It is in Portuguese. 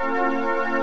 Música